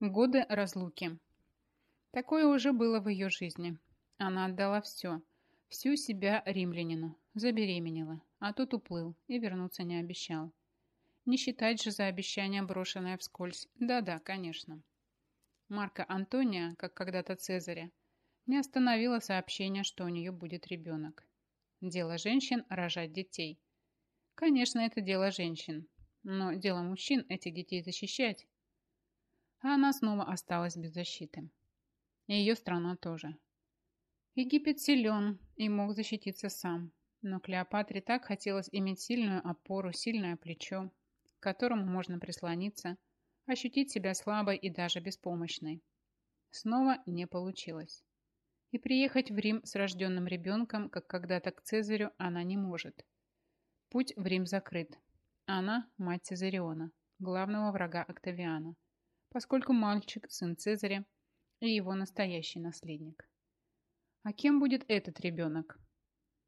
Годы разлуки. Такое уже было в ее жизни. Она отдала все, всю себя римлянину, забеременела, а тот уплыл и вернуться не обещал. Не считать же за обещание, брошенное вскользь. Да-да, конечно. Марка Антония, как когда-то Цезаря, не остановила сообщение, что у нее будет ребенок. Дело женщин – рожать детей. Конечно, это дело женщин, но дело мужчин этих детей защищать а она снова осталась без защиты. И ее страна тоже. Египет силен и мог защититься сам, но Клеопатре так хотелось иметь сильную опору, сильное плечо, к которому можно прислониться, ощутить себя слабой и даже беспомощной. Снова не получилось. И приехать в Рим с рожденным ребенком, как когда-то к Цезарю, она не может. Путь в Рим закрыт. Она – мать Цезариона, главного врага Октавиана – поскольку мальчик – сын Цезаря и его настоящий наследник. А кем будет этот ребенок?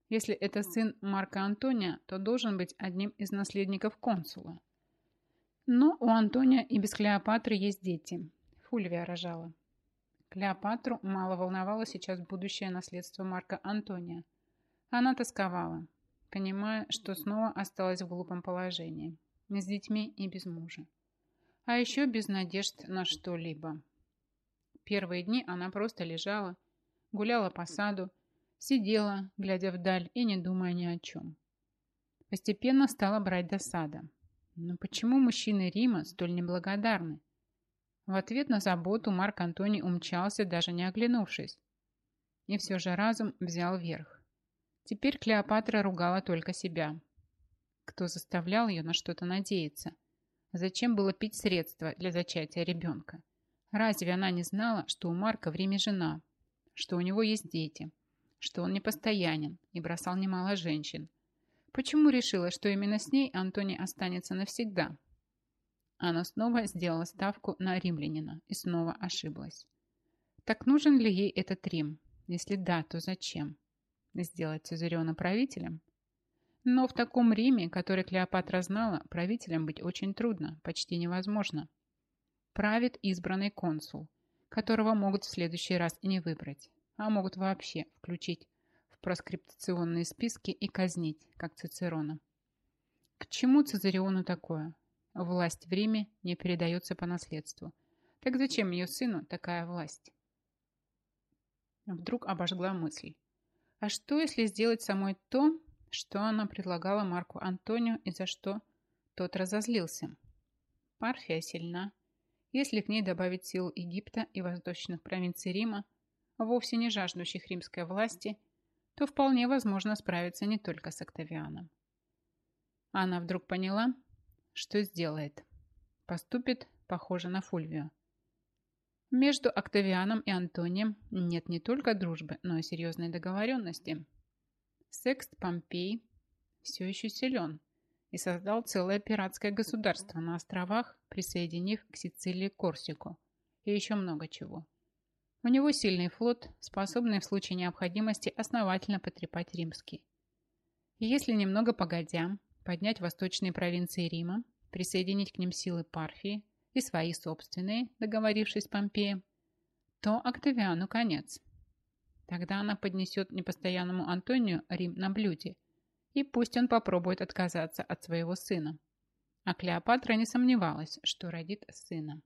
Если это сын Марка Антония, то должен быть одним из наследников консула. Но у Антония и без Клеопатры есть дети. Фульвия рожала. Клеопатру мало волновало сейчас будущее наследство Марка Антония. Она тосковала, понимая, что снова осталась в глупом положении, с детьми и без мужа а еще без надежд на что-либо. Первые дни она просто лежала, гуляла по саду, сидела, глядя вдаль и не думая ни о чем. Постепенно стала брать досада. Но почему мужчины Рима столь неблагодарны? В ответ на заботу Марк Антоний умчался, даже не оглянувшись. И все же разум взял верх. Теперь Клеопатра ругала только себя. Кто заставлял ее на что-то надеяться? Зачем было пить средства для зачатия ребенка? Разве она не знала, что у Марка в Риме жена, что у него есть дети, что он непостоянен и бросал немало женщин? Почему решила, что именно с ней Антоний останется навсегда? Она снова сделала ставку на римлянина и снова ошиблась. Так нужен ли ей этот Рим? Если да, то зачем? Сделать Цезариона правителем? Но в таком Риме, который Клеопатра знала, правителем быть очень трудно, почти невозможно. Правит избранный консул, которого могут в следующий раз и не выбрать, а могут вообще включить в проскриптационные списки и казнить, как Цицерона. К чему Цезариону такое? Власть в Риме не передается по наследству. Так зачем ее сыну такая власть? Вдруг обожгла мысль. А что, если сделать самой то, что она предлагала Марку Антонио и за что тот разозлился. Парфия сильна. Если к ней добавить сил Египта и восточных провинций Рима, вовсе не жаждущих римской власти, то вполне возможно справиться не только с Октавианом. Она вдруг поняла, что сделает. Поступит, похоже на Фульвию. Между Октавианом и Антонием нет не только дружбы, но и серьезной договоренности – Секст Помпей все еще силен и создал целое пиратское государство на островах, присоединив к Сицилии Корсику и еще много чего. У него сильный флот, способный в случае необходимости основательно потрепать римский. И если немного погодя, поднять восточные провинции Рима, присоединить к ним силы Парфии и свои собственные, договорившись с Помпеем, то Октавиану конец. Тогда она поднесет непостоянному Антонию Рим на блюде, и пусть он попробует отказаться от своего сына. А Клеопатра не сомневалась, что родит сына.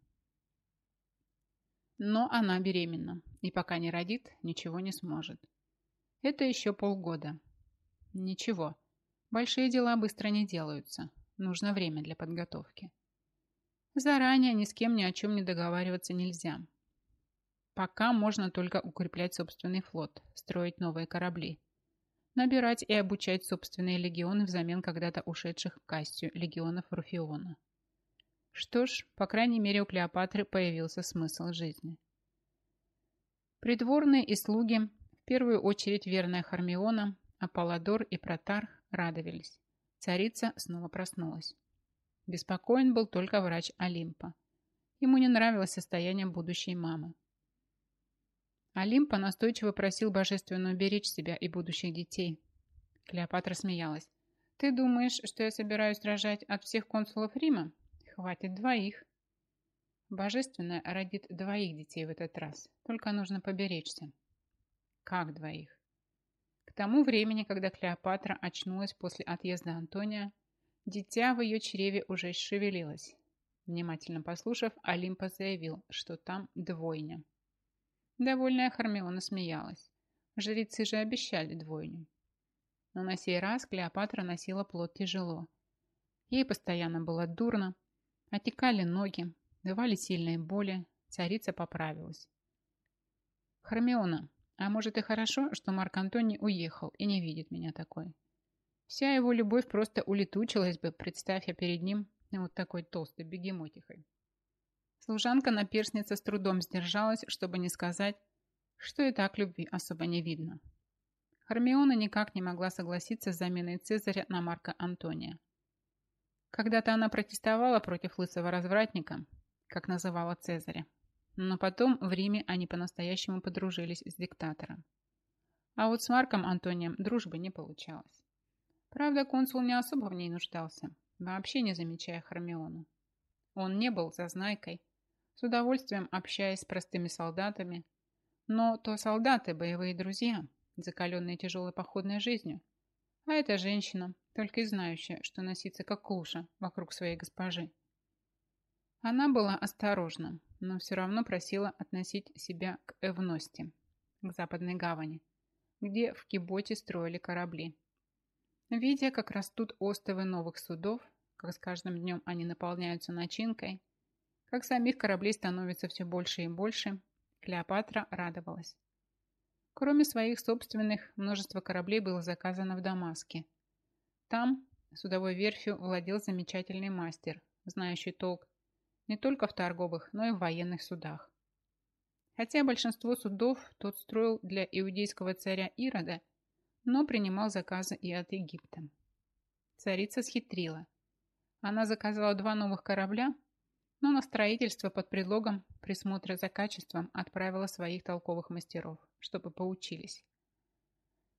Но она беременна, и пока не родит, ничего не сможет. Это еще полгода. Ничего, большие дела быстро не делаются, нужно время для подготовки. Заранее ни с кем ни о чем не договариваться нельзя. Пока можно только укреплять собственный флот, строить новые корабли. Набирать и обучать собственные легионы взамен когда-то ушедших в Кастию легионов Руфиона. Что ж, по крайней мере у Клеопатры появился смысл жизни. Придворные и слуги, в первую очередь верная Хармиона, Аполлодор и Протарх радовались. Царица снова проснулась. Беспокоен был только врач Олимпа. Ему не нравилось состояние будущей мамы. Олимпа настойчиво просил божественную беречь себя и будущих детей. Клеопатра смеялась. «Ты думаешь, что я собираюсь рожать от всех консулов Рима? Хватит двоих». Божественная родит двоих детей в этот раз, только нужно поберечься. Как двоих? К тому времени, когда Клеопатра очнулась после отъезда Антония, дитя в ее чреве уже шевелилось. Внимательно послушав, Олимпа заявил, что там двойня. Довольная Хармиона смеялась. Жрецы же обещали двойню. Но на сей раз Клеопатра носила плод тяжело. Ей постоянно было дурно, отекали ноги, давали сильные боли, царица поправилась. «Хармиона, а может и хорошо, что Марк Антоний уехал и не видит меня такой. Вся его любовь просто улетучилась бы, представь я перед ним вот такой толстой бегемотихой». Служанка-наперсница с трудом сдержалась, чтобы не сказать, что и так любви особо не видно. Хармиона никак не могла согласиться с заменой Цезаря на Марка Антония. Когда-то она протестовала против лысого развратника, как называла Цезаря, но потом в Риме они по-настоящему подружились с диктатором. А вот с Марком Антонием дружбы не получалось. Правда, консул не особо в ней нуждался, вообще не замечая Хармиону. Он не был зазнайкой, с удовольствием общаясь с простыми солдатами, но то солдаты – боевые друзья, закаленные тяжелой походной жизнью. А эта женщина, только и знающая, что носиться как клуша вокруг своей госпожи. Она была осторожна, но все равно просила относить себя к Эвности, к западной гавани, где в Киботе строили корабли. Видя, как растут остовы новых судов, как с каждым днем они наполняются начинкой, как самих кораблей становится все больше и больше, Клеопатра радовалась. Кроме своих собственных, множество кораблей было заказано в Дамаске. Там судовой верфью владел замечательный мастер, знающий толк не только в торговых, но и в военных судах. Хотя большинство судов тот строил для иудейского царя Ирода, но принимал заказы и от Египта. Царица схитрила. Она заказала два новых корабля но на строительство под предлогом присмотра за качеством отправила своих толковых мастеров, чтобы поучились.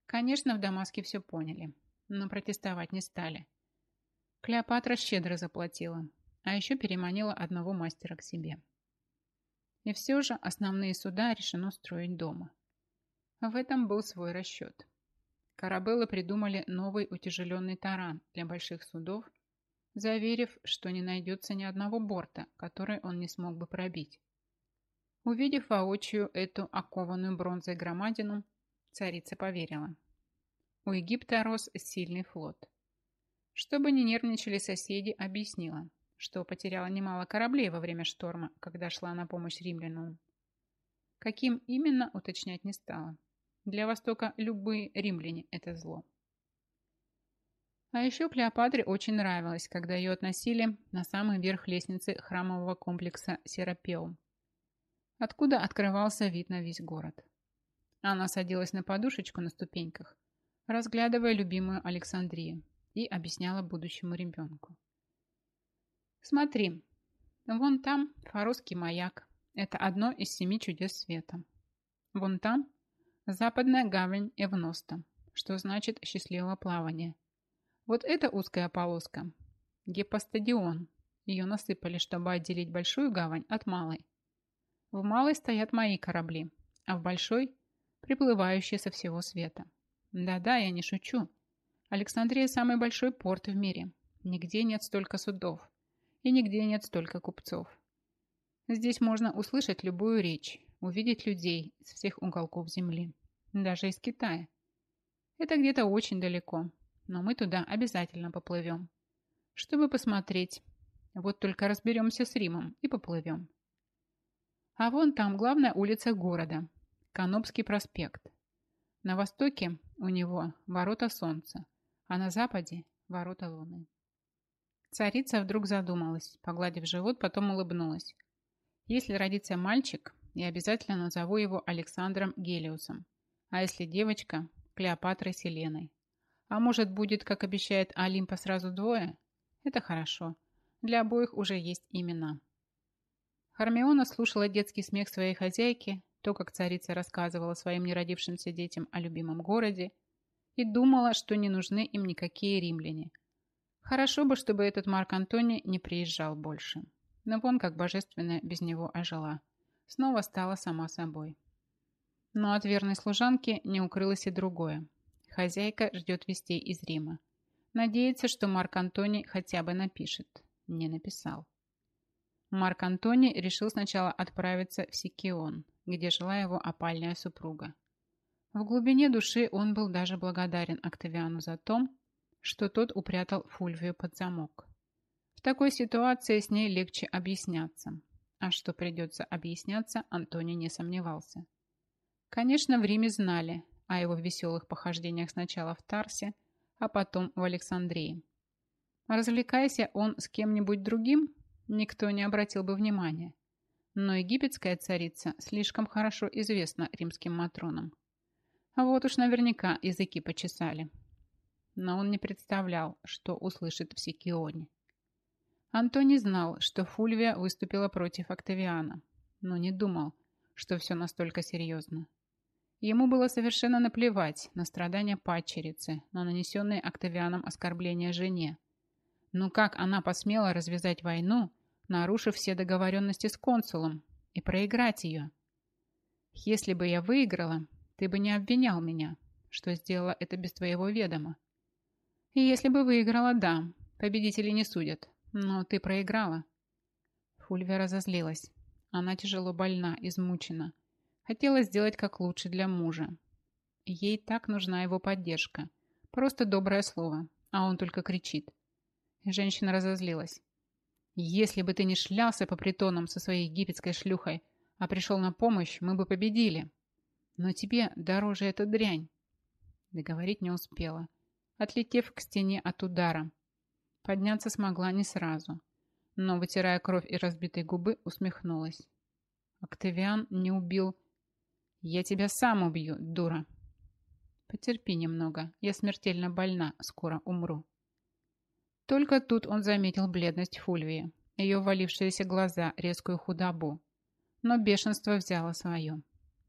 Конечно, в Дамаске все поняли, но протестовать не стали. Клеопатра щедро заплатила, а еще переманила одного мастера к себе. И все же основные суда решено строить дома. В этом был свой расчет. Корабеллы придумали новый утяжеленный таран для больших судов заверив, что не найдется ни одного борта, который он не смог бы пробить. Увидев воочию эту окованную бронзой громадину, царица поверила. У Египта рос сильный флот. Чтобы не нервничали соседи, объяснила, что потеряла немало кораблей во время шторма, когда шла на помощь римлянам. Каким именно, уточнять не стала. Для Востока любые римляне – это зло. А еще Клеопатре очень нравилось, когда ее относили на самый верх лестницы храмового комплекса Серапеум, откуда открывался вид на весь город. Она садилась на подушечку на ступеньках, разглядывая любимую Александрию, и объясняла будущему ребенку. «Смотри, вон там фаросский маяк. Это одно из семи чудес света. Вон там западная гавань Эвноста, что значит «счастливого плавания». Вот эта узкая полоска – гепостадион. Ее насыпали, чтобы отделить большую гавань от малой. В малой стоят мои корабли, а в большой – приплывающие со всего света. Да-да, я не шучу. Александрия – самый большой порт в мире. Нигде нет столько судов. И нигде нет столько купцов. Здесь можно услышать любую речь, увидеть людей из всех уголков земли. Даже из Китая. Это где-то очень далеко, но мы туда обязательно поплывем. Чтобы посмотреть. Вот только разберемся с Римом и поплывем. А вон там главная улица города. Канопский проспект. На востоке у него ворота солнца, а на западе ворота луны. Царица вдруг задумалась, погладив живот, потом улыбнулась. Если родится мальчик, я обязательно назову его Александром Гелиусом, а если девочка – Клеопатрой Селеной. А может, будет, как обещает Олимпа, сразу двое? Это хорошо. Для обоих уже есть имена. Хармиона слушала детский смех своей хозяйки, то, как царица рассказывала своим неродившимся детям о любимом городе, и думала, что не нужны им никакие римляне. Хорошо бы, чтобы этот Марк Антоний не приезжал больше. но вон как божественная без него ожила. Снова стала сама собой. Но от верной служанки не укрылось и другое. Хозяйка ждет вестей из Рима. Надеется, что Марк Антоний хотя бы напишет. Не написал. Марк Антоний решил сначала отправиться в Сикион, где жила его опальная супруга. В глубине души он был даже благодарен Октавиану за то, что тот упрятал Фульвию под замок. В такой ситуации с ней легче объясняться. А что придется объясняться, Антоний не сомневался. Конечно, в Риме знали о его веселых похождениях сначала в Тарсе, а потом в Александрии. Развлекайся он с кем-нибудь другим, никто не обратил бы внимания. Но египетская царица слишком хорошо известна римским матронам. А вот уж наверняка языки почесали. Но он не представлял, что услышит в Сикионе. Антоний знал, что Фульвия выступила против Октавиана, но не думал, что все настолько серьезно. Ему было совершенно наплевать на страдания падчерицы, на нанесенные Октавианом оскорбления жене. Но как она посмела развязать войну, нарушив все договоренности с консулом, и проиграть ее? Если бы я выиграла, ты бы не обвинял меня, что сделала это без твоего ведома. И если бы выиграла, да, победители не судят, но ты проиграла. Фульвия разозлилась. Она тяжело больна, измучена. Хотела сделать как лучше для мужа. Ей так нужна его поддержка. Просто доброе слово, а он только кричит. Женщина разозлилась. «Если бы ты не шлялся по притонам со своей египетской шлюхой, а пришел на помощь, мы бы победили. Но тебе дороже эта дрянь». Договорить не успела, отлетев к стене от удара. Подняться смогла не сразу, но, вытирая кровь и разбитые губы, усмехнулась. Октавиан не убил «Я тебя сам убью, дура!» «Потерпи немного, я смертельно больна, скоро умру». Только тут он заметил бледность Фульвии, ее валившиеся глаза, резкую худобу. Но бешенство взяло свое.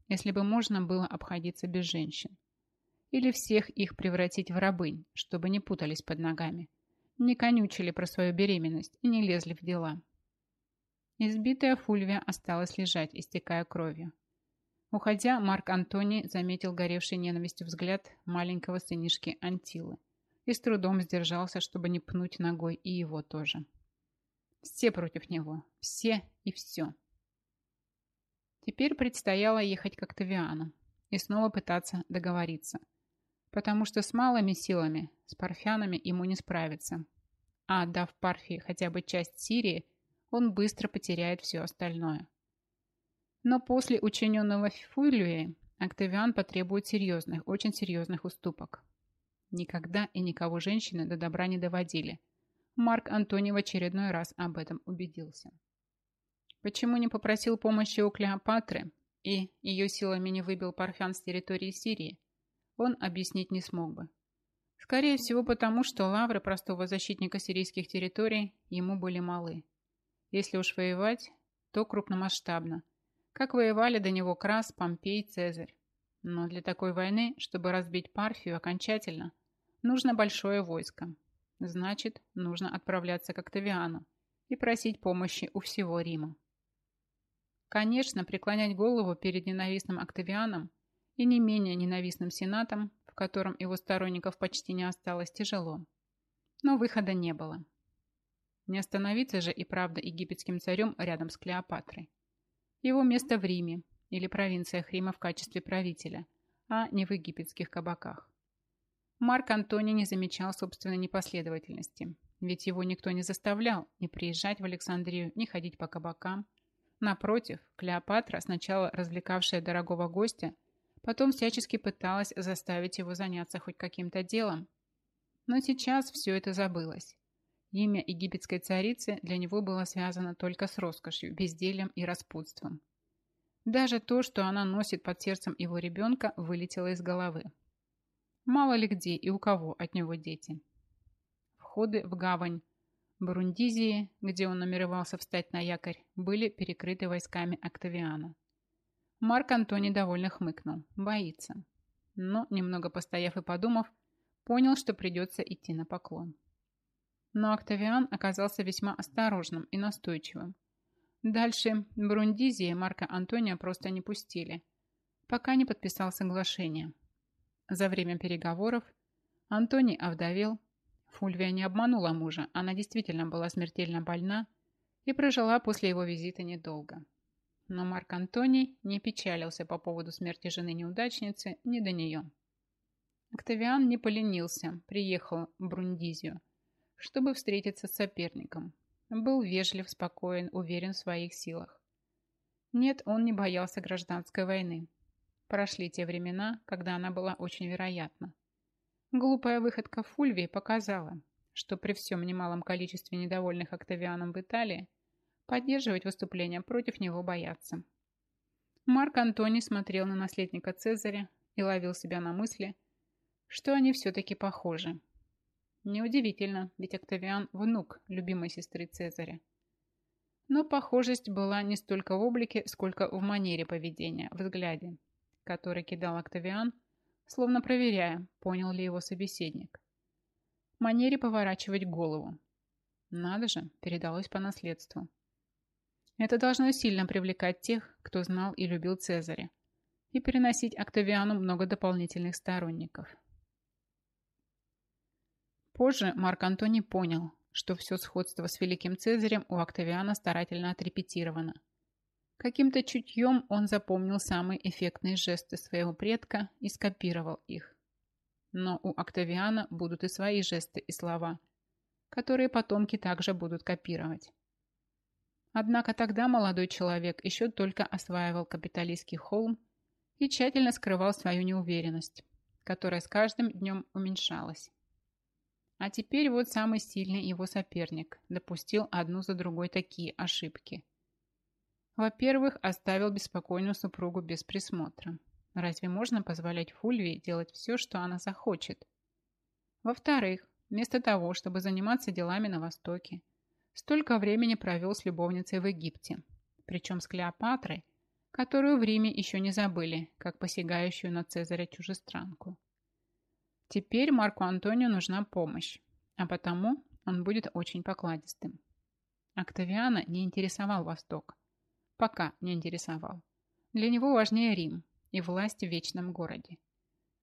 Если бы можно было обходиться без женщин. Или всех их превратить в рабынь, чтобы не путались под ногами. Не конючили про свою беременность и не лезли в дела. Избитая Фульвия осталась лежать, истекая кровью. Уходя, Марк Антоний заметил горевший ненавистью взгляд маленького сынишки Антилы и с трудом сдержался, чтобы не пнуть ногой и его тоже. Все против него. Все и все. Теперь предстояло ехать к Октавиану и снова пытаться договориться, потому что с малыми силами, с парфянами ему не справиться. А отдав Парфии хотя бы часть Сирии, он быстро потеряет все остальное. Но после учиненного Фулюи Октавиан потребует серьезных, очень серьезных уступок. Никогда и никого женщины до добра не доводили. Марк Антоний в очередной раз об этом убедился. Почему не попросил помощи у Клеопатры и ее силами не выбил Парфян с территории Сирии, он объяснить не смог бы. Скорее всего потому, что лавры простого защитника сирийских территорий ему были малы. Если уж воевать, то крупномасштабно – как воевали до него Крас, Помпей, Цезарь. Но для такой войны, чтобы разбить Парфию окончательно, нужно большое войско. Значит, нужно отправляться к Октавиану и просить помощи у всего Рима. Конечно, преклонять голову перед ненавистным Октавианом и не менее ненавистным Сенатом, в котором его сторонников почти не осталось, тяжело. Но выхода не было. Не остановиться же и правда египетским царем рядом с Клеопатрой. Его место в Риме или провинциях Рима в качестве правителя, а не в египетских кабаках. Марк Антоний не замечал собственной непоследовательности, ведь его никто не заставлял ни приезжать в Александрию, ни ходить по кабакам. Напротив, Клеопатра, сначала развлекавшая дорогого гостя, потом всячески пыталась заставить его заняться хоть каким-то делом. Но сейчас все это забылось. Имя египетской царицы для него было связано только с роскошью, бездельем и распутством. Даже то, что она носит под сердцем его ребенка, вылетело из головы. Мало ли где и у кого от него дети. Входы в гавань Бурундизии, где он намеревался встать на якорь, были перекрыты войсками Октавиана. Марк Антоний довольно хмыкнул. Боится. Но, немного постояв и подумав, понял, что придется идти на поклон. Но Октавиан оказался весьма осторожным и настойчивым, Дальше Брундизии Марка Антония просто не пустили, пока не подписал соглашение. За время переговоров Антоний овдовел, Фульвия не обманула мужа, она действительно была смертельно больна и прожила после его визита недолго. Но Марк Антоний не печалился по поводу смерти жены-неудачницы ни до нее. Октавиан не поленился, приехал в Брундизию, чтобы встретиться с соперником. Был вежлив, спокоен, уверен в своих силах. Нет, он не боялся гражданской войны. Прошли те времена, когда она была очень вероятна. Глупая выходка Фульвии показала, что при всем немалом количестве недовольных Октавианом в Италии поддерживать выступления против него боятся. Марк Антоний смотрел на наследника Цезаря и ловил себя на мысли, что они все-таки похожи. Неудивительно, ведь Октавиан – внук любимой сестры Цезаря. Но похожесть была не столько в облике, сколько в манере поведения, взгляде, который кидал Октавиан, словно проверяя, понял ли его собеседник. Манере поворачивать голову. Надо же, передалось по наследству. Это должно сильно привлекать тех, кто знал и любил Цезаря, и переносить Октавиану много дополнительных сторонников. Позже Марк Антоний понял, что все сходство с великим Цезарем у Октавиана старательно отрепетировано. Каким-то чутьем он запомнил самые эффектные жесты своего предка и скопировал их. Но у Октавиана будут и свои жесты и слова, которые потомки также будут копировать. Однако тогда молодой человек еще только осваивал капиталистский холм и тщательно скрывал свою неуверенность, которая с каждым днем уменьшалась. А теперь вот самый сильный его соперник допустил одну за другой такие ошибки. Во-первых, оставил беспокойную супругу без присмотра. Разве можно позволять Фульвии делать все, что она захочет? Во-вторых, вместо того, чтобы заниматься делами на Востоке, столько времени провел с любовницей в Египте, причем с Клеопатрой, которую в Риме еще не забыли, как посягающую на Цезаря чужестранку. Теперь Марку Антонию нужна помощь, а потому он будет очень покладистым. Октавиана не интересовал Восток. Пока не интересовал. Для него важнее Рим и власть в вечном городе.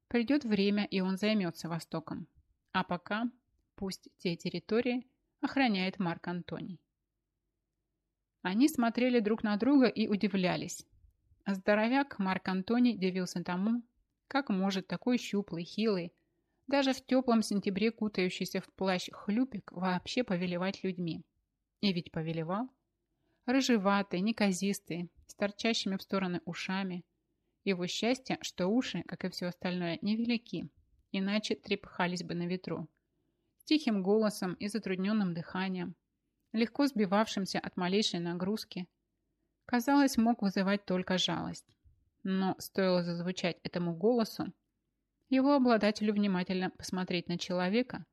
Придет время, и он займется Востоком. А пока пусть те территории, охраняет Марк Антоний. Они смотрели друг на друга и удивлялись. Здоровяк Марк Антоний дивился тому, как может такой щуплый, хилый, даже в теплом сентябре кутающийся в плащ хлюпик вообще повелевать людьми. И ведь повелевал. Рыжеватый, неказистый, с торчащими в стороны ушами. Его счастье, что уши, как и все остальное, невелики, иначе трепыхались бы на ветру тихим голосом и затрудненным дыханием, легко сбивавшимся от малейшей нагрузки, казалось, мог вызывать только жалость. Но стоило зазвучать этому голосу, его обладателю внимательно посмотреть на человека,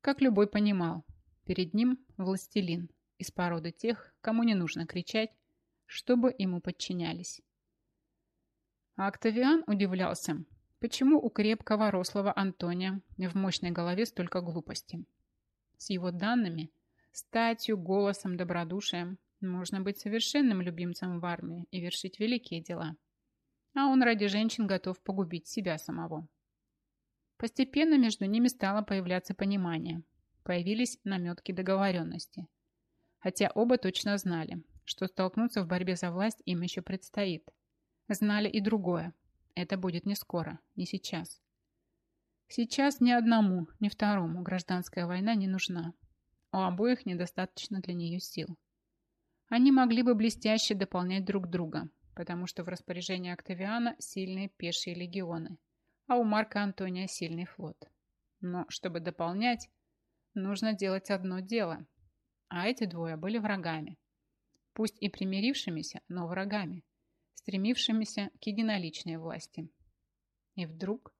как любой понимал, перед ним властелин из породы тех, кому не нужно кричать, чтобы ему подчинялись. А Октавиан удивлялся, Почему у крепкого рослого Антония в мощной голове столько глупости? С его данными, статью, голосом, добродушием можно быть совершенным любимцем в армии и вершить великие дела. А он ради женщин готов погубить себя самого. Постепенно между ними стало появляться понимание. Появились наметки договоренности. Хотя оба точно знали, что столкнуться в борьбе за власть им еще предстоит. Знали и другое – это будет не скоро, не сейчас. Сейчас ни одному, ни второму гражданская война не нужна. У обоих недостаточно для нее сил. Они могли бы блестяще дополнять друг друга, потому что в распоряжении Октавиана сильные пешие легионы, а у Марка Антония сильный флот. Но чтобы дополнять, нужно делать одно дело. А эти двое были врагами. Пусть и примирившимися, но врагами стремившимися к единоличной власти. И вдруг,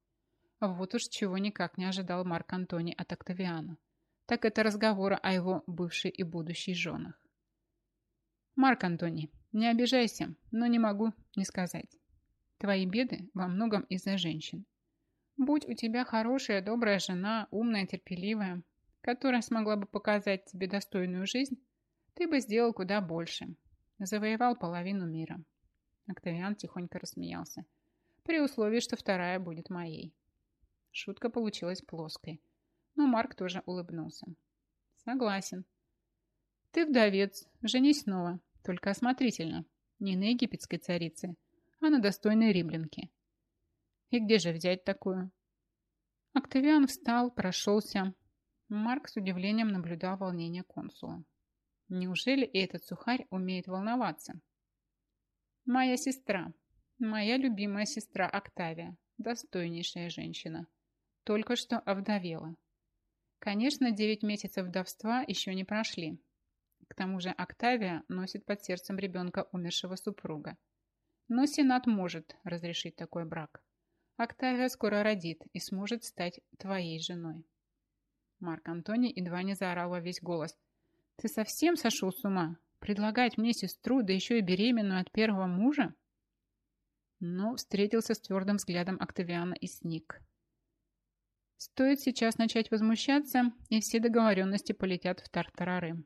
вот уж чего никак не ожидал Марк Антоний от Октавиана, так это разговора о его бывшей и будущей женах. Марк Антоний, не обижайся, но не могу не сказать. Твои беды во многом из-за женщин. Будь у тебя хорошая, добрая жена, умная, терпеливая, которая смогла бы показать тебе достойную жизнь, ты бы сделал куда больше. Завоевал половину мира. Октавиан тихонько рассмеялся. При условии, что вторая будет моей. Шутка получилась плоской. Но Марк тоже улыбнулся. Согласен. Ты вдовец. Женись снова. Только осмотрительно. Не на египетской царице, а на достойной римлянке. И где же взять такую? Октавиан встал, прошелся. Марк с удивлением наблюдал волнение консула. Неужели и этот сухарь умеет волноваться? Моя сестра, моя любимая сестра Октавия, достойнейшая женщина. Только что овдовела. Конечно, девять месяцев вдовства еще не прошли. К тому же Октавия носит под сердцем ребенка умершего супруга. Но Сенат может разрешить такой брак. Октавия скоро родит и сможет стать твоей женой. Марк Антоний едва не заорал во весь голос. Ты совсем сошел с ума? Предлагать мне сестру, да еще и беременную от первого мужа? Но встретился с твердым взглядом Октавиана и сник. Стоит сейчас начать возмущаться, и все договоренности полетят в тартарары.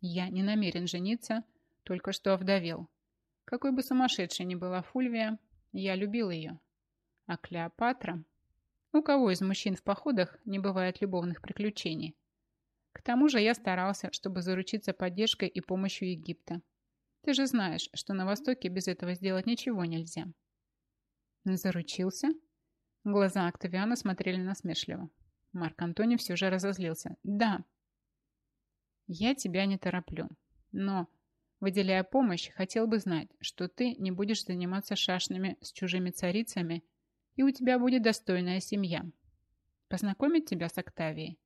Я не намерен жениться, только что овдовел. Какой бы сумасшедшей ни была Фульвия, я любил ее. А Клеопатра... У кого из мужчин в походах не бывает любовных приключений? К тому же я старался, чтобы заручиться поддержкой и помощью Египта. Ты же знаешь, что на Востоке без этого сделать ничего нельзя. Заручился? Глаза Октавиана смотрели насмешливо. Марк Антоний все же разозлился. Да. Я тебя не тороплю. Но, выделяя помощь, хотел бы знать, что ты не будешь заниматься шашнями с чужими царицами и у тебя будет достойная семья. Познакомить тебя с Октавией.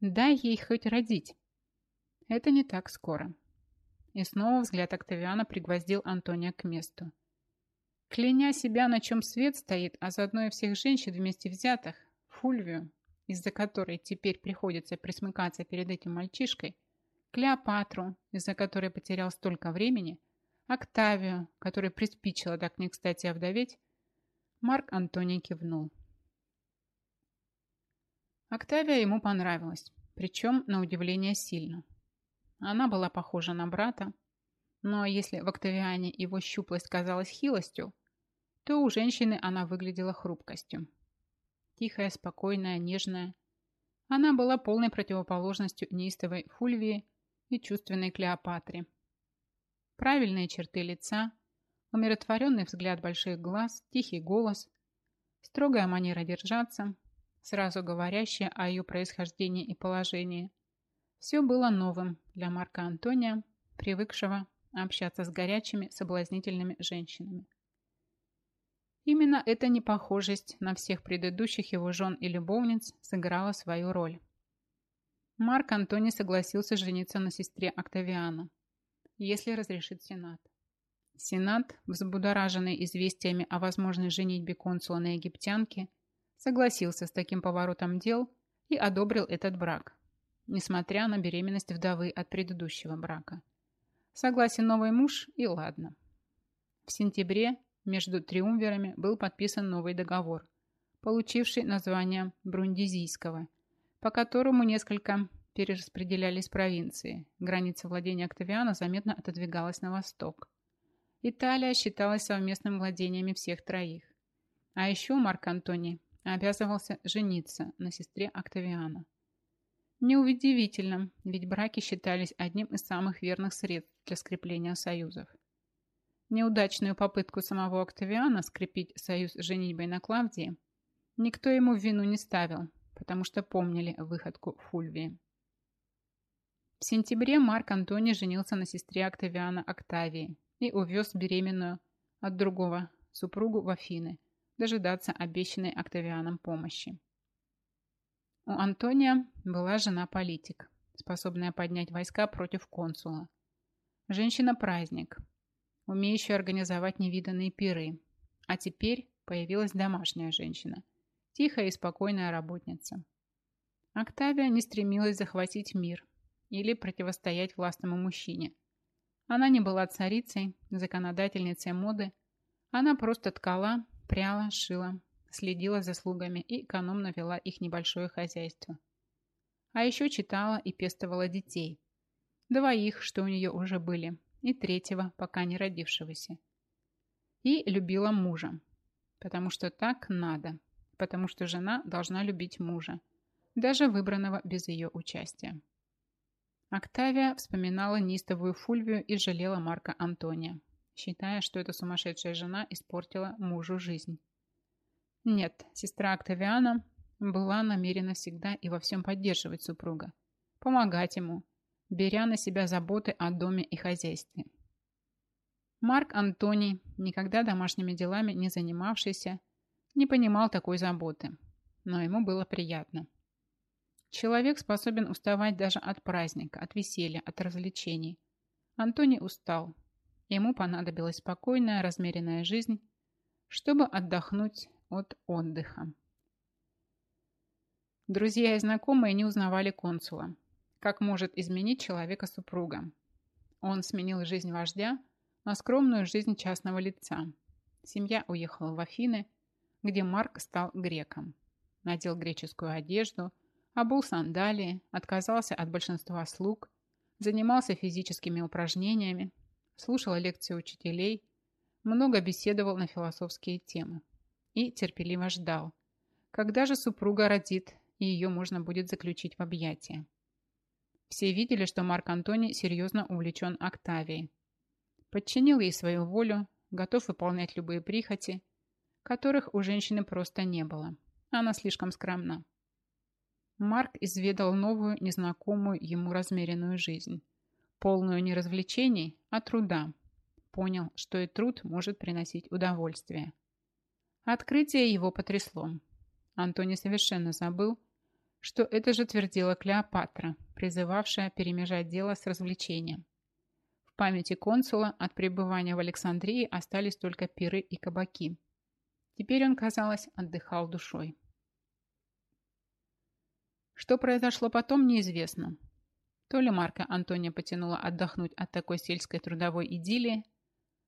Дай ей хоть родить. Это не так скоро. И снова взгляд Октавиана пригвоздил Антония к месту. Кляня себя, на чем свет стоит, а заодно и всех женщин вместе взятых, Фульвию, из-за которой теперь приходится присмыкаться перед этим мальчишкой, Клеопатру, из-за которой потерял столько времени, Октавию, которой приспичило так не кстати овдоветь, Марк Антоний кивнул. Октавия ему понравилась, причем на удивление сильно. Она была похожа на брата, но если в Октавиане его щуплость казалась хилостью, то у женщины она выглядела хрупкостью. Тихая, спокойная, нежная. Она была полной противоположностью неистовой Фульвии и чувственной Клеопатре. Правильные черты лица, умиротворенный взгляд больших глаз, тихий голос, строгая манера держаться, сразу говорящая о ее происхождении и положении. Все было новым для Марка Антония, привыкшего общаться с горячими, соблазнительными женщинами. Именно эта непохожесть на всех предыдущих его жен и любовниц сыграла свою роль. Марк Антоний согласился жениться на сестре Октавиана, если разрешит Сенат. Сенат, взбудораженный известиями о возможной женитьбе консула на египтянке, согласился с таким поворотом дел и одобрил этот брак, несмотря на беременность вдовы от предыдущего брака. Согласен новый муж и ладно. В сентябре между триумвирами был подписан новый договор, получивший название Брундизийского, по которому несколько перераспределялись провинции. Граница владения Октавиана заметно отодвигалась на восток. Италия считалась совместным владениями всех троих. А еще Марк Антоний обязывался жениться на сестре Октавиана. Неудивительно, ведь браки считались одним из самых верных средств для скрепления союзов. Неудачную попытку самого Октавиана скрепить союз с женитьбой на Клавдии никто ему в вину не ставил, потому что помнили выходку Фульвии. В сентябре Марк Антоний женился на сестре Октавиана Октавии, и увез беременную от другого супругу в Афины, дожидаться обещанной Октавианом помощи. У Антония была жена-политик, способная поднять войска против консула. Женщина-праздник, умеющая организовать невиданные пиры. А теперь появилась домашняя женщина, тихая и спокойная работница. Октавия не стремилась захватить мир или противостоять властному мужчине – она не была царицей, законодательницей моды. Она просто ткала, пряла, шила, следила за слугами и экономно вела их небольшое хозяйство. А еще читала и пестовала детей. Двоих, что у нее уже были, и третьего, пока не родившегося. И любила мужа, потому что так надо, потому что жена должна любить мужа, даже выбранного без ее участия. Октавия вспоминала неистовую Фульвию и жалела Марка Антония, считая, что эта сумасшедшая жена испортила мужу жизнь. Нет, сестра Октавиана была намерена всегда и во всем поддерживать супруга, помогать ему, беря на себя заботы о доме и хозяйстве. Марк Антоний, никогда домашними делами не занимавшийся, не понимал такой заботы, но ему было приятно. Человек способен уставать даже от праздника, от веселья, от развлечений. Антоний устал. Ему понадобилась спокойная, размеренная жизнь, чтобы отдохнуть от отдыха. Друзья и знакомые не узнавали консула. Как может изменить человека супруга? Он сменил жизнь вождя на скромную жизнь частного лица. Семья уехала в Афины, где Марк стал греком. Надел греческую одежду, обул сандалии, отказался от большинства слуг, занимался физическими упражнениями, слушал лекции учителей, много беседовал на философские темы и терпеливо ждал, когда же супруга родит и ее можно будет заключить в объятия. Все видели, что Марк Антоний серьезно увлечен Октавией. Подчинил ей свою волю, готов выполнять любые прихоти, которых у женщины просто не было. Она слишком скромна. Марк изведал новую, незнакомую ему размеренную жизнь, полную не развлечений, а труда. Понял, что и труд может приносить удовольствие. Открытие его потрясло. Антоний совершенно забыл, что это же твердила Клеопатра, призывавшая перемежать дело с развлечением. В памяти консула от пребывания в Александрии остались только пиры и кабаки. Теперь он, казалось, отдыхал душой. Что произошло потом, неизвестно. То ли Марка Антония потянула отдохнуть от такой сельской трудовой идиллии,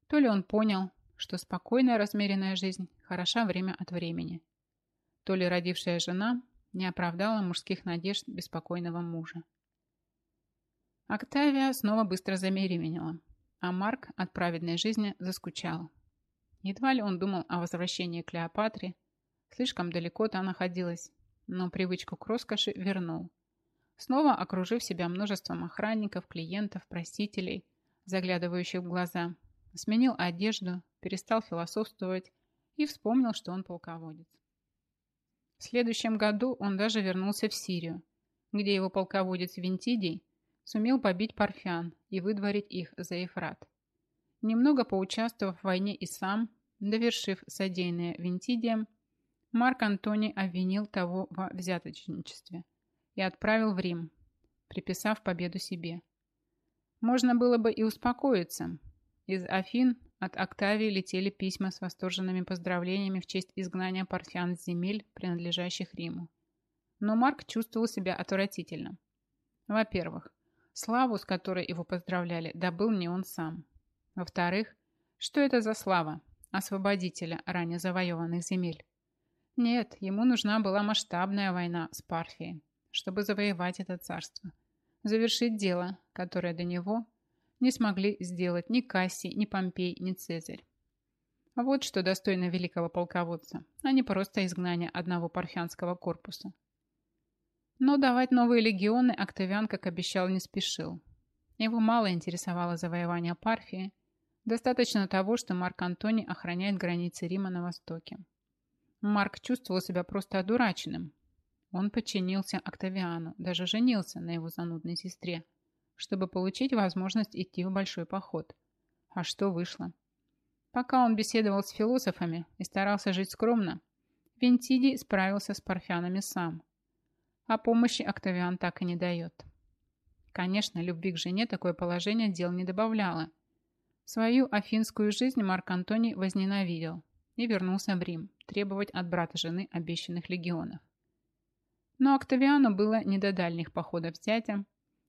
то ли он понял, что спокойная размеренная жизнь хороша время от времени, то ли родившая жена не оправдала мужских надежд беспокойного мужа. Октавия снова быстро замеременела, а Марк от праведной жизни заскучал. Едва ли он думал о возвращении Клеопатре, слишком далеко-то она находилась, но привычку к роскоши вернул. Снова окружив себя множеством охранников, клиентов, просителей, заглядывающих в глаза, сменил одежду, перестал философствовать и вспомнил, что он полководец. В следующем году он даже вернулся в Сирию, где его полководец Вентидий сумел побить парфян и выдворить их за Ефрат. Немного поучаствовав в войне и сам, довершив содеянное Вентидием, Марк Антоний обвинил того во взяточничестве и отправил в Рим, приписав победу себе. Можно было бы и успокоиться. Из Афин от Октавии летели письма с восторженными поздравлениями в честь изгнания парфян с земель, принадлежащих Риму. Но Марк чувствовал себя отвратительно. Во-первых, славу, с которой его поздравляли, добыл не он сам. Во-вторых, что это за слава освободителя ранее завоеванных земель? Нет, ему нужна была масштабная война с Парфией, чтобы завоевать это царство, завершить дело, которое до него – не смогли сделать ни Кассий, ни Помпей, ни Цезарь. Вот что достойно великого полководца, а не просто изгнание одного парфянского корпуса. Но давать новые легионы Октавиан, как обещал, не спешил. Его мало интересовало завоевание Парфии, достаточно того, что Марк Антоний охраняет границы Рима на востоке. Марк чувствовал себя просто одураченным. Он подчинился Октавиану, даже женился на его занудной сестре – чтобы получить возможность идти в большой поход. А что вышло? Пока он беседовал с философами и старался жить скромно, Вентидий справился с парфянами сам. А помощи Октавиан так и не дает. Конечно, любви к жене такое положение дел не добавляло. Свою афинскую жизнь Марк Антоний возненавидел и вернулся в Рим требовать от брата жены обещанных легионов. Но Октавиану было не до дальних походов зятя,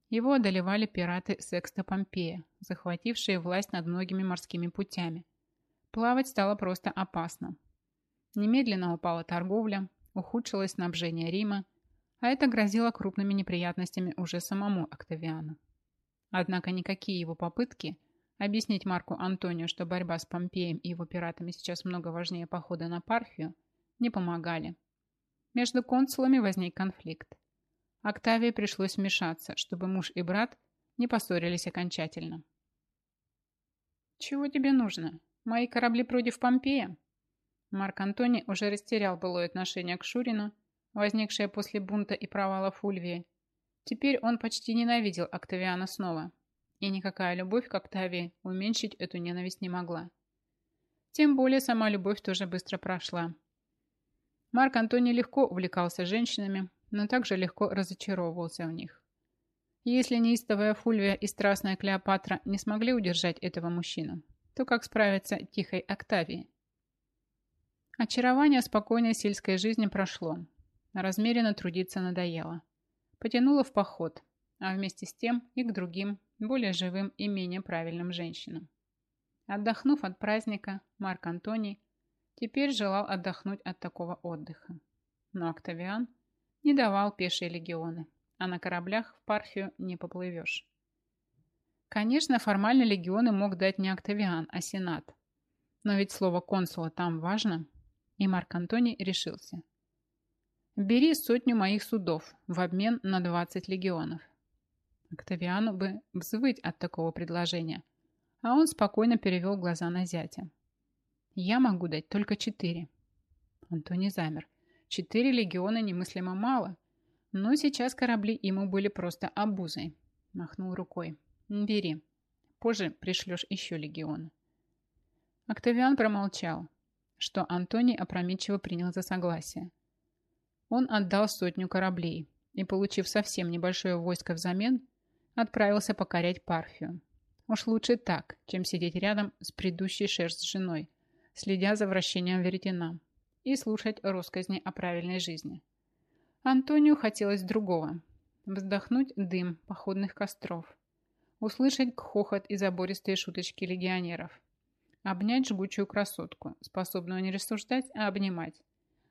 его одолевали пираты Секста Помпея, захватившие власть над многими морскими путями. Плавать стало просто опасно. Немедленно упала торговля, ухудшилось снабжение Рима, а это грозило крупными неприятностями уже самому Октавиану. Однако никакие его попытки объяснить Марку Антонио, что борьба с Помпеем и его пиратами сейчас много важнее похода на Парфию, не помогали. Между консулами возник конфликт. Октавии пришлось вмешаться, чтобы муж и брат не поссорились окончательно. «Чего тебе нужно? Мои корабли против Помпея?» Марк Антони уже растерял былое отношение к Шурину, возникшее после бунта и провала Фульвии. Теперь он почти ненавидел Октавиана снова, и никакая любовь к Октавии уменьшить эту ненависть не могла. Тем более сама любовь тоже быстро прошла. Марк Антони легко увлекался женщинами, но также легко разочаровывался в них. Если неистовая Фульвия и страстная Клеопатра не смогли удержать этого мужчину, то как справиться тихой Октавии? Очарование спокойной сельской жизни прошло. Размеренно трудиться надоело. Потянуло в поход, а вместе с тем и к другим, более живым и менее правильным женщинам. Отдохнув от праздника, Марк Антоний теперь желал отдохнуть от такого отдыха. Но Октавиан не давал пешие легионы, а на кораблях в Парфию не поплывешь. Конечно, формально легионы мог дать не Октавиан, а Сенат. Но ведь слово консула там важно, и Марк Антоний решился. «Бери сотню моих судов в обмен на 20 легионов». Октавиану бы взвыть от такого предложения, а он спокойно перевел глаза на зятя. «Я могу дать только четыре». Антоний замер. Четыре легиона немыслимо мало. Но сейчас корабли ему были просто обузой. Махнул рукой. Бери. Позже пришлешь еще легионы. Октавиан промолчал, что Антоний опрометчиво принял за согласие. Он отдал сотню кораблей и, получив совсем небольшое войско взамен, отправился покорять Парфию. Уж лучше так, чем сидеть рядом с предыдущей шерсть женой, следя за вращением веретена и слушать россказни о правильной жизни. Антонию хотелось другого. Вздохнуть дым походных костров. Услышать хохот и забористые шуточки легионеров. Обнять жгучую красотку, способную не рассуждать, а обнимать.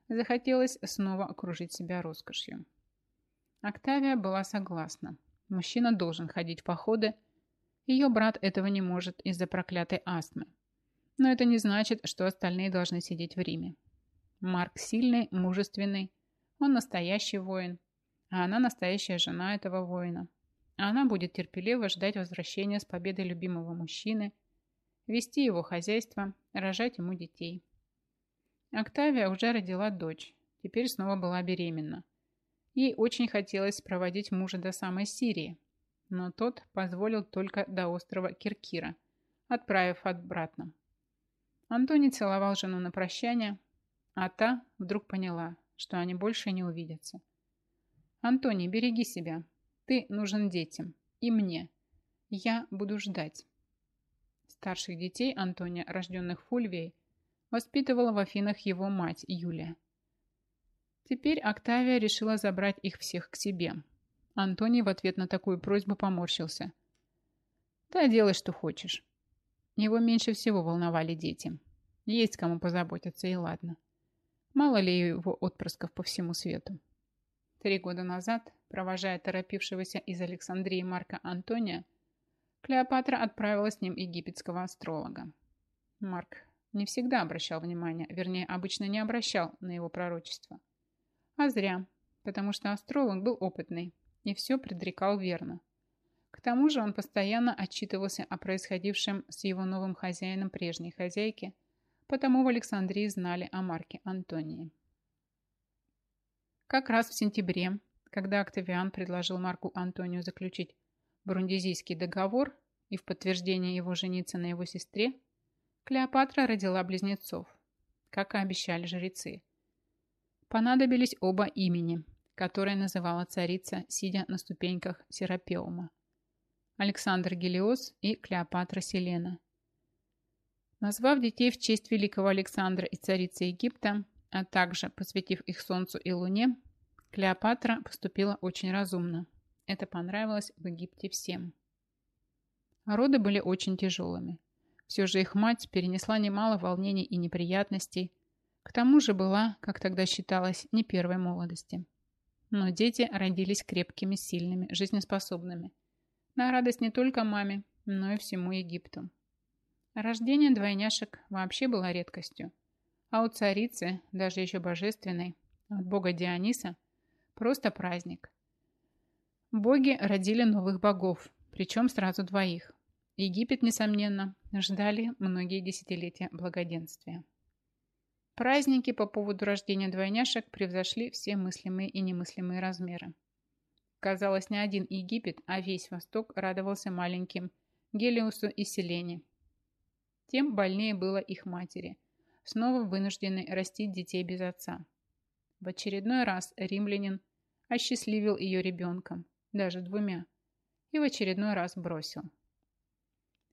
Захотелось снова окружить себя роскошью. Октавия была согласна. Мужчина должен ходить в походы. Ее брат этого не может из-за проклятой астмы. Но это не значит, что остальные должны сидеть в Риме. Марк сильный, мужественный, он настоящий воин, а она настоящая жена этого воина. Она будет терпеливо ждать возвращения с победой любимого мужчины, вести его хозяйство, рожать ему детей. Октавия уже родила дочь, теперь снова была беременна. Ей очень хотелось проводить мужа до самой Сирии, но тот позволил только до острова Киркира, отправив обратно. Антоний целовал жену на прощание, а та вдруг поняла, что они больше не увидятся. «Антоний, береги себя. Ты нужен детям. И мне. Я буду ждать». Старших детей Антония, рожденных Фульвией, воспитывала в Афинах его мать Юлия. Теперь Октавия решила забрать их всех к себе. Антоний в ответ на такую просьбу поморщился. «Да делай, что хочешь». Его меньше всего волновали дети. Есть кому позаботиться, и ладно. Мало ли его отпрысков по всему свету. Три года назад, провожая торопившегося из Александрии Марка Антония, Клеопатра отправила с ним египетского астролога. Марк не всегда обращал внимание, вернее, обычно не обращал на его пророчество. А зря, потому что астролог был опытный и все предрекал верно. К тому же он постоянно отчитывался о происходившем с его новым хозяином прежней хозяйки – потому в Александрии знали о Марке Антонии. Как раз в сентябре, когда Октавиан предложил Марку Антонию заключить Брундизийский договор и в подтверждение его жениться на его сестре, Клеопатра родила близнецов, как и обещали жрецы. Понадобились оба имени, которые называла царица, сидя на ступеньках Серапеума. Александр Гелиос и Клеопатра Селена – Назвав детей в честь великого Александра и царицы Египта, а также посвятив их Солнцу и Луне, Клеопатра поступила очень разумно. Это понравилось в Египте всем. Роды были очень тяжелыми. Все же их мать перенесла немало волнений и неприятностей. К тому же была, как тогда считалось, не первой молодости. Но дети родились крепкими, сильными, жизнеспособными. На радость не только маме, но и всему Египту. Рождение двойняшек вообще было редкостью, а у царицы, даже еще божественной, от бога Диониса, просто праздник. Боги родили новых богов, причем сразу двоих. Египет, несомненно, ждали многие десятилетия благоденствия. Праздники по поводу рождения двойняшек превзошли все мыслимые и немыслимые размеры. Казалось, не один Египет, а весь Восток радовался маленьким Гелиусу и Селене. Тем больнее было их матери, снова вынуждены растить детей без отца. В очередной раз римлянин осчастливил ее ребенком, даже двумя, и в очередной раз бросил.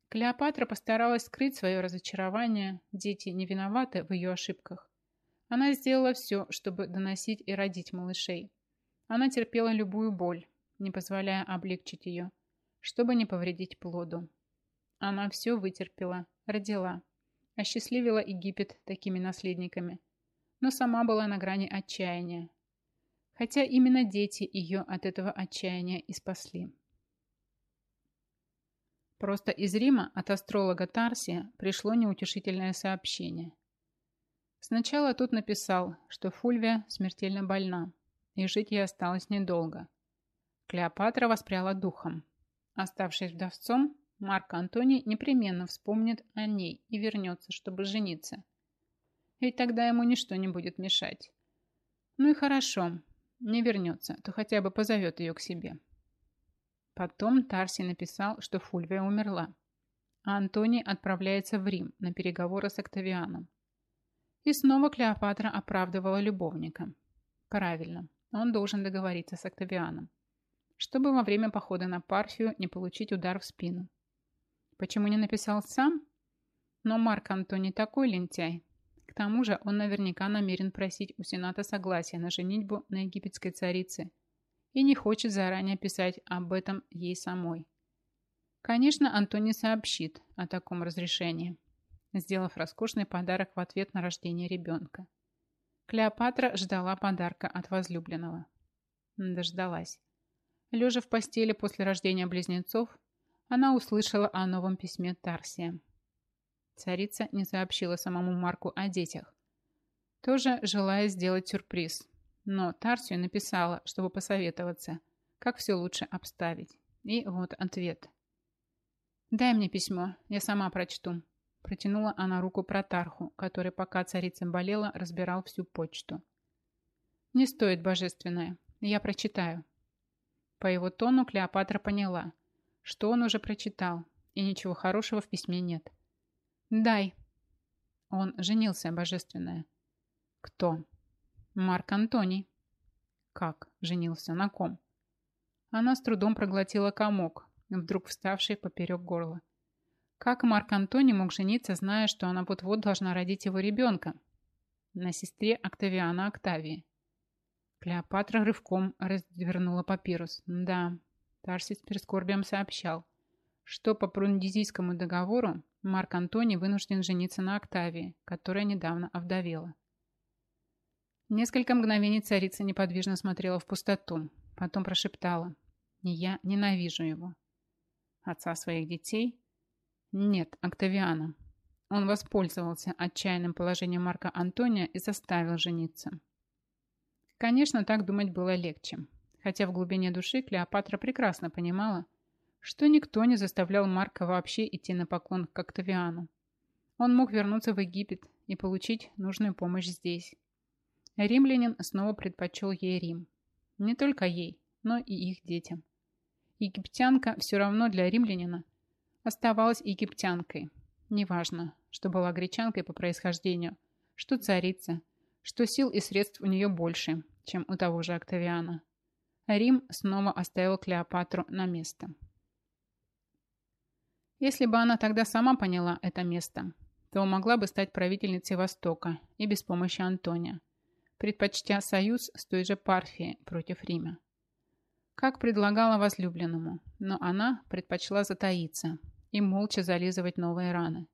Клеопатра постаралась скрыть свое разочарование, дети не виноваты в ее ошибках. Она сделала все, чтобы доносить и родить малышей. Она терпела любую боль, не позволяя облегчить ее, чтобы не повредить плоду. Она все вытерпела, родила, осчастливила Египет такими наследниками, но сама была на грани отчаяния. Хотя именно дети ее от этого отчаяния и спасли. Просто из Рима от астролога Тарсия пришло неутешительное сообщение. Сначала тут написал, что Фульвия смертельно больна, и жить ей осталось недолго. Клеопатра воспряла духом. Оставшись вдовцом, Марк Антоний непременно вспомнит о ней и вернется, чтобы жениться. Ведь тогда ему ничто не будет мешать. Ну и хорошо, не вернется, то хотя бы позовет ее к себе. Потом Тарси написал, что Фульвия умерла, а Антоний отправляется в Рим на переговоры с Октавианом. И снова Клеопатра оправдывала любовника. Правильно, он должен договориться с Октавианом, чтобы во время похода на Парфию не получить удар в спину. Почему не написал сам? Но Марк Антоний такой лентяй. К тому же он наверняка намерен просить у Сената согласия на женитьбу на египетской царице – и не хочет заранее писать об этом ей самой. Конечно, Антони сообщит о таком разрешении, сделав роскошный подарок в ответ на рождение ребенка. Клеопатра ждала подарка от возлюбленного. Дождалась. Лежа в постели после рождения близнецов, она услышала о новом письме Тарсия. Царица не сообщила самому Марку о детях, тоже желая сделать сюрприз, но Тарсию написала, чтобы посоветоваться, как все лучше обставить. И вот ответ. «Дай мне письмо, я сама прочту». Протянула она руку Протарху, который, пока царица болела, разбирал всю почту. «Не стоит, божественная, я прочитаю». По его тону Клеопатра поняла, что он уже прочитал, и ничего хорошего в письме нет. «Дай». Он женился, божественная. «Кто?» Марк Антоний. Как? Женился на ком? Она с трудом проглотила комок, вдруг вставший поперек горла. Как Марк Антоний мог жениться, зная, что она вот-вот должна родить его ребенка? На сестре Октавиана Октавии. Клеопатра рывком развернула папирус. Да, Тарсис прискорбием сообщал, что по Прундизийскому договору Марк Антоний вынужден жениться на Октавии, которая недавно овдовела. Несколько мгновений царица неподвижно смотрела в пустоту, потом прошептала. «Я ненавижу его». Отца своих детей? Нет, Октавиана. Он воспользовался отчаянным положением Марка Антония и заставил жениться. Конечно, так думать было легче, хотя в глубине души Клеопатра прекрасно понимала, что никто не заставлял Марка вообще идти на поклон к Октавиану. Он мог вернуться в Египет и получить нужную помощь здесь. Римлянин снова предпочел ей Рим. Не только ей, но и их детям. Египтянка все равно для римлянина оставалась египтянкой. Неважно, что была гречанкой по происхождению, что царица, что сил и средств у нее больше, чем у того же Октавиана. Рим снова оставил Клеопатру на место. Если бы она тогда сама поняла это место, то могла бы стать правительницей Востока и без помощи Антония предпочтя союз с той же Парфией против Рима. Как предлагала возлюбленному, но она предпочла затаиться и молча зализывать новые раны.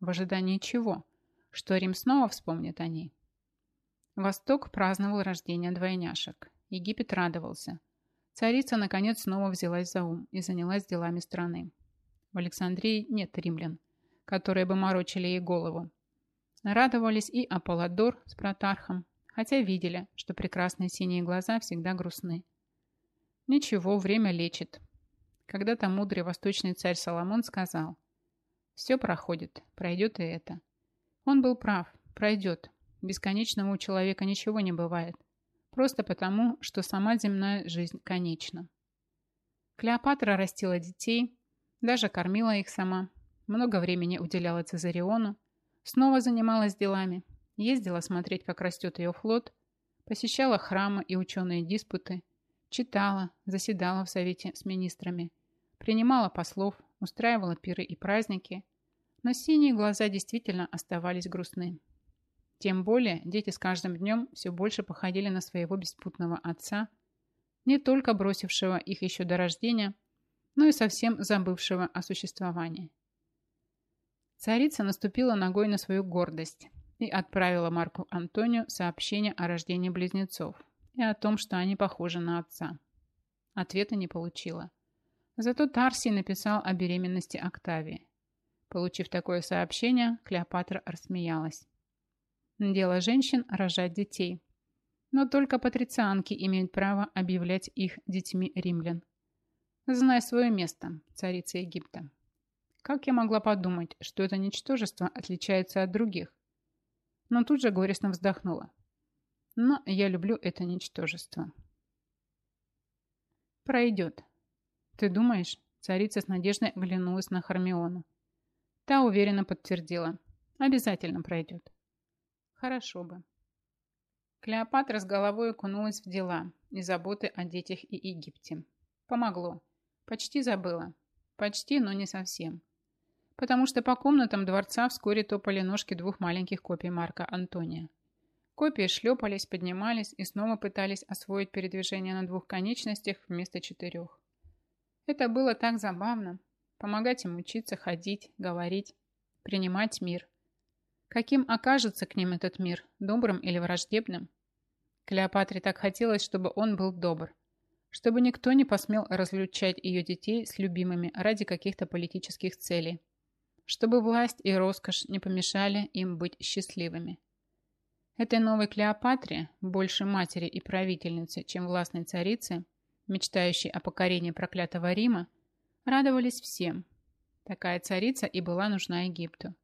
В ожидании чего? Что Рим снова вспомнит о ней? Восток праздновал рождение двойняшек. Египет радовался. Царица, наконец, снова взялась за ум и занялась делами страны. В Александрии нет римлян, которые бы морочили ей голову. Радовались и Аполлодор с Протархом, хотя видели, что прекрасные синие глаза всегда грустны. Ничего, время лечит. Когда-то мудрый восточный царь Соломон сказал, «Все проходит, пройдет и это». Он был прав, пройдет. Бесконечного у человека ничего не бывает. Просто потому, что сама земная жизнь конечна. Клеопатра растила детей, даже кормила их сама, много времени уделяла Цезариону, снова занималась делами, ездила смотреть, как растет ее флот, посещала храмы и ученые диспуты, читала, заседала в совете с министрами, принимала послов, устраивала пиры и праздники, но синие глаза действительно оставались грустны. Тем более дети с каждым днем все больше походили на своего беспутного отца, не только бросившего их еще до рождения, но и совсем забывшего о существовании. Царица наступила ногой на свою гордость и отправила Марку Антонию сообщение о рождении близнецов и о том, что они похожи на отца. Ответа не получила. Зато Тарсий написал о беременности Октавии. Получив такое сообщение, Клеопатра рассмеялась. Дело женщин – рожать детей. Но только патрицианки имеют право объявлять их детьми римлян. Знай свое место, царица Египта. Как я могла подумать, что это ничтожество отличается от других? Но тут же горестно вздохнула. Но я люблю это ничтожество. Пройдет. Ты думаешь? Царица с надеждой оглянулась на Хармиону. Та уверенно подтвердила. Обязательно пройдет. Хорошо бы. Клеопатра с головой окунулась в дела и заботы о детях и Египте. Помогло. Почти забыла. Почти, но не совсем. Потому что по комнатам дворца вскоре топали ножки двух маленьких копий Марка Антония. Копии шлепались, поднимались и снова пытались освоить передвижение на двух конечностях вместо четырех. Это было так забавно. Помогать им учиться ходить, говорить, принимать мир. Каким окажется к ним этот мир, добрым или враждебным? Клеопатре так хотелось, чтобы он был добр. Чтобы никто не посмел разлучать ее детей с любимыми ради каких-то политических целей. Чтобы власть и роскошь не помешали им быть счастливыми. Этой новой Клеопатре, больше матери и правительницы, чем властной царицы, мечтающей о покорении проклятого Рима, радовались всем. Такая царица и была нужна Египту.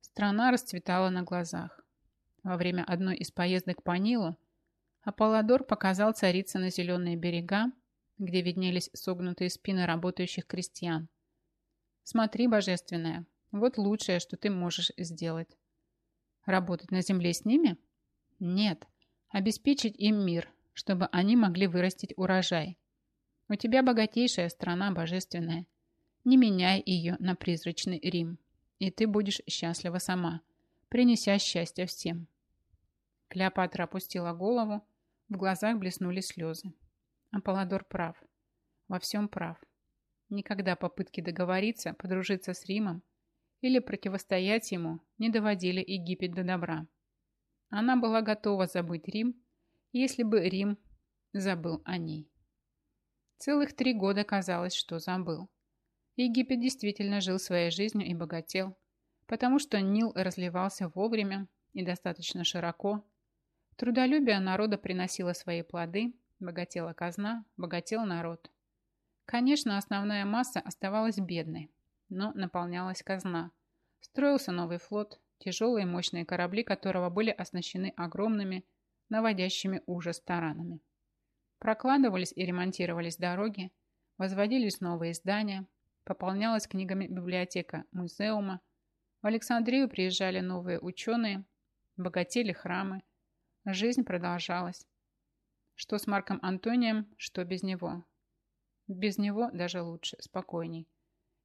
Страна расцветала на глазах. Во время одной из поездок по Нилу Аполлодор показал царице на зеленые берега, где виднелись согнутые спины работающих крестьян. «Смотри, божественная, вот лучшее, что ты можешь сделать». «Работать на земле с ними?» «Нет, обеспечить им мир, чтобы они могли вырастить урожай. У тебя богатейшая страна, божественная. Не меняй ее на призрачный Рим» и ты будешь счастлива сама, принеся счастье всем. Клеопатра опустила голову, в глазах блеснули слезы. Аполлодор прав. Во всем прав. Никогда попытки договориться, подружиться с Римом или противостоять ему не доводили Египет до добра. Она была готова забыть Рим, если бы Рим забыл о ней. Целых три года казалось, что забыл. Египет действительно жил своей жизнью и богател, потому что Нил разливался вовремя и достаточно широко. Трудолюбие народа приносило свои плоды, богатела казна, богател народ. Конечно, основная масса оставалась бедной, но наполнялась казна. Строился новый флот, тяжелые мощные корабли которого были оснащены огромными, наводящими ужас таранами. Прокладывались и ремонтировались дороги, возводились новые здания, Пополнялась книгами библиотека музеума. В Александрию приезжали новые ученые, богатели храмы. Жизнь продолжалась. Что с Марком Антонием, что без него. Без него даже лучше, спокойней.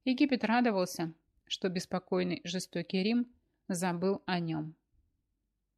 Египет радовался, что беспокойный жестокий Рим забыл о нем.